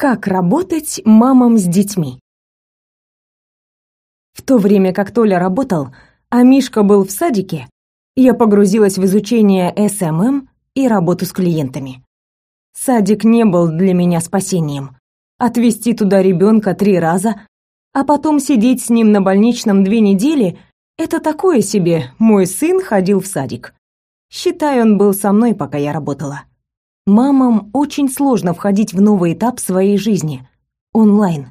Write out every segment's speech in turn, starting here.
Как работать мамам с детьми? В то время как Толя работал, а Мишка был в садике, я погрузилась в изучение SMM и работу с клиентами. Садик не был для меня спасением. Отвезти туда ребенка три раза, а потом сидеть с ним на больничном две недели — это такое себе, мой сын ходил в садик. Считай, он был со мной, пока я работала. Мамам очень сложно входить в новый этап своей жизни онлайн.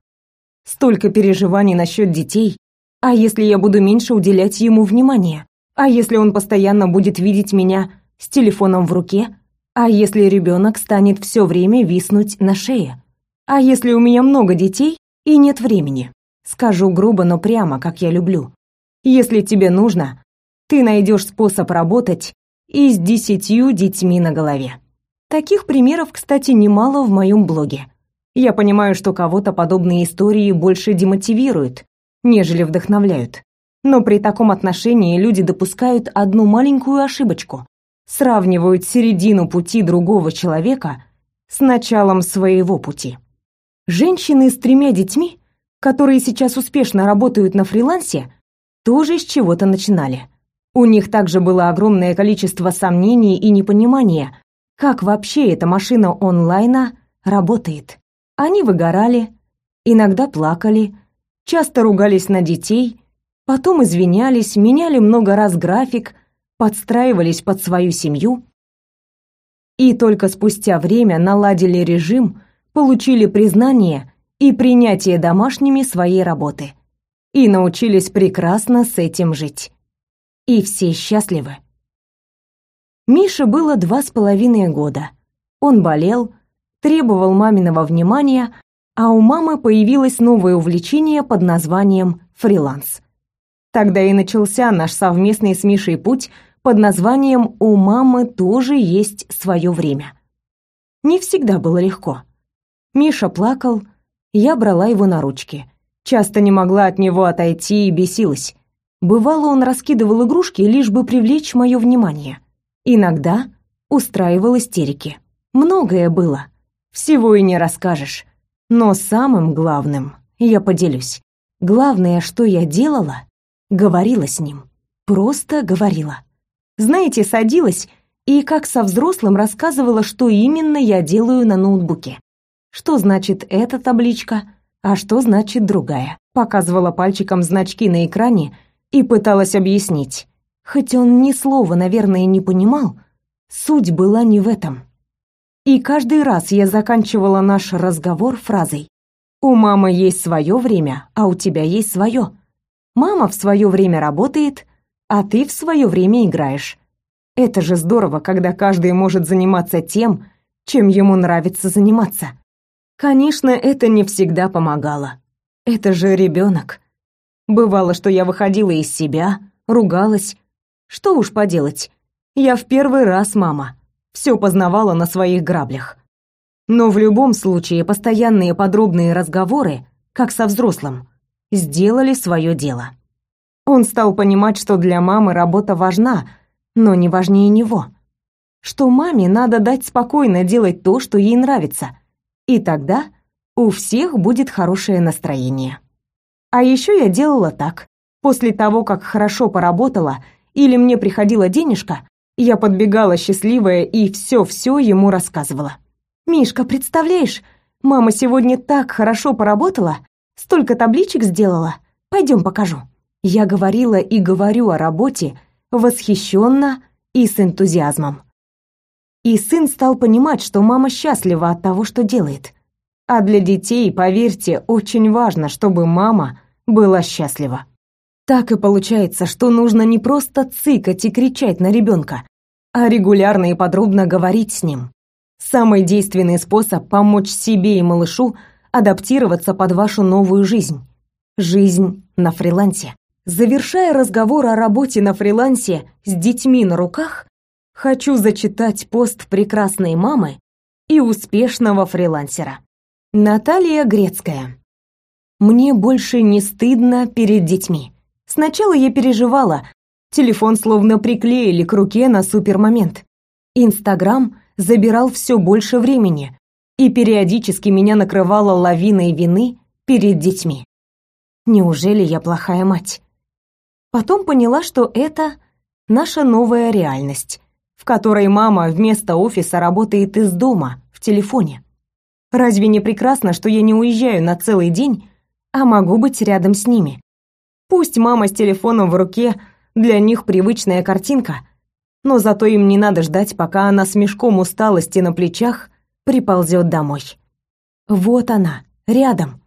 Столько переживаний насчет детей. А если я буду меньше уделять ему внимания? А если он постоянно будет видеть меня с телефоном в руке? А если ребенок станет все время виснуть на шее? А если у меня много детей и нет времени? Скажу грубо, но прямо, как я люблю. Если тебе нужно, ты найдешь способ работать и с десятью детьми на голове. Таких примеров, кстати, немало в моем блоге. Я понимаю, что кого-то подобные истории больше демотивируют, нежели вдохновляют. Но при таком отношении люди допускают одну маленькую ошибочку. Сравнивают середину пути другого человека с началом своего пути. Женщины с тремя детьми, которые сейчас успешно работают на фрилансе, тоже с чего-то начинали. У них также было огромное количество сомнений и непонимания, как вообще эта машина онлайна работает. Они выгорали, иногда плакали, часто ругались на детей, потом извинялись, меняли много раз график, подстраивались под свою семью и только спустя время наладили режим, получили признание и принятие домашними своей работы и научились прекрасно с этим жить. И все счастливы. Мише было два с половиной года. Он болел, требовал маминого внимания, а у мамы появилось новое увлечение под названием фриланс. Тогда и начался наш совместный с Мишей путь под названием «У мамы тоже есть свое время». Не всегда было легко. Миша плакал, я брала его на ручки. Часто не могла от него отойти и бесилась. Бывало, он раскидывал игрушки, лишь бы привлечь мое внимание. Иногда устраивал истерики. Многое было. Всего и не расскажешь. Но самым главным я поделюсь. Главное, что я делала, говорила с ним. Просто говорила. Знаете, садилась и как со взрослым рассказывала, что именно я делаю на ноутбуке. Что значит эта табличка, а что значит другая. Показывала пальчиком значки на экране и пыталась объяснить. Хоть он ни слова, наверное, не понимал, суть была не в этом. И каждый раз я заканчивала наш разговор фразой «У мамы есть свое время, а у тебя есть свое. Мама в свое время работает, а ты в свое время играешь. Это же здорово, когда каждый может заниматься тем, чем ему нравится заниматься. Конечно, это не всегда помогало. Это же ребенок. Бывало, что я выходила из себя, ругалась, что уж поделать, я в первый раз мама, все познавала на своих граблях. Но в любом случае постоянные подробные разговоры, как со взрослым, сделали свое дело. Он стал понимать, что для мамы работа важна, но не важнее него. Что маме надо дать спокойно делать то, что ей нравится. И тогда у всех будет хорошее настроение. А еще я делала так. После того, как хорошо поработала или мне приходила денежка, я подбегала счастливая и все-все ему рассказывала. «Мишка, представляешь, мама сегодня так хорошо поработала, столько табличек сделала. Пойдем покажу». Я говорила и говорю о работе восхищенно и с энтузиазмом. И сын стал понимать, что мама счастлива от того, что делает. А для детей, поверьте, очень важно, чтобы мама была счастлива. Так и получается, что нужно не просто цыкать и кричать на ребенка, а регулярно и подробно говорить с ним. Самый действенный способ помочь себе и малышу адаптироваться под вашу новую жизнь. Жизнь на фрилансе. Завершая разговор о работе на фрилансе с детьми на руках, хочу зачитать пост прекрасной мамы и успешного фрилансера. Наталья Грецкая. Мне больше не стыдно перед детьми. Сначала я переживала. Телефон словно приклеили к руке на супермомент. Инстаграм забирал все больше времени. и периодически меня накрывала лавиной вины перед детьми. Неужели я плохая мать? Потом поняла, что это наша новая реальность, в которой мама вместо офиса работает из дома, в телефоне. Разве не прекрасно, что я не уезжаю на целый день, а могу быть рядом с ними? Пусть мама с телефоном в руке для них привычная картинка, но зато им не надо ждать, пока она с мешком усталости на плечах приползет домой. Вот она, рядом.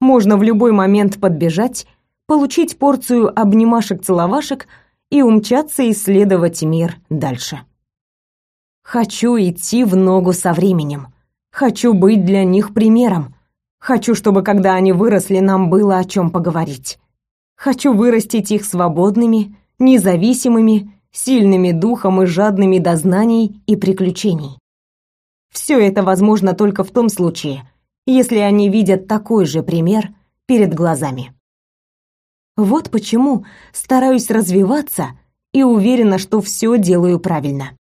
Можно в любой момент подбежать, получить порцию обнимашек-целовашек и умчаться исследовать мир дальше. Хочу идти в ногу со временем. Хочу быть для них примером. Хочу, чтобы когда они выросли, нам было о чем поговорить. Хочу вырастить их свободными, независимыми, сильными духом и жадными до знаний и приключений. Все это возможно только в том случае, если они видят такой же пример перед глазами. Вот почему стараюсь развиваться и уверена, что все делаю правильно.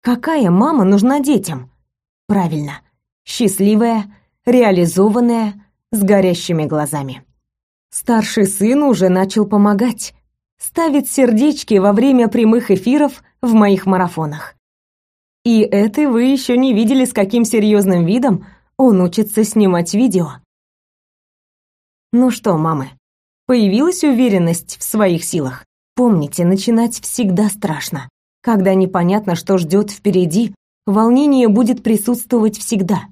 Какая мама нужна детям? Правильно, счастливая, реализованная, с горящими глазами. Старший сын уже начал помогать, ставит сердечки во время прямых эфиров в моих марафонах. И это вы еще не видели, с каким серьезным видом он учится снимать видео. Ну что, мамы, появилась уверенность в своих силах? Помните, начинать всегда страшно. Когда непонятно, что ждет впереди, волнение будет присутствовать всегда.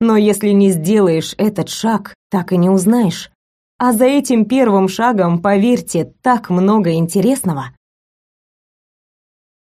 Но если не сделаешь этот шаг, так и не узнаешь. А за этим первым шагом, поверьте, так много интересного.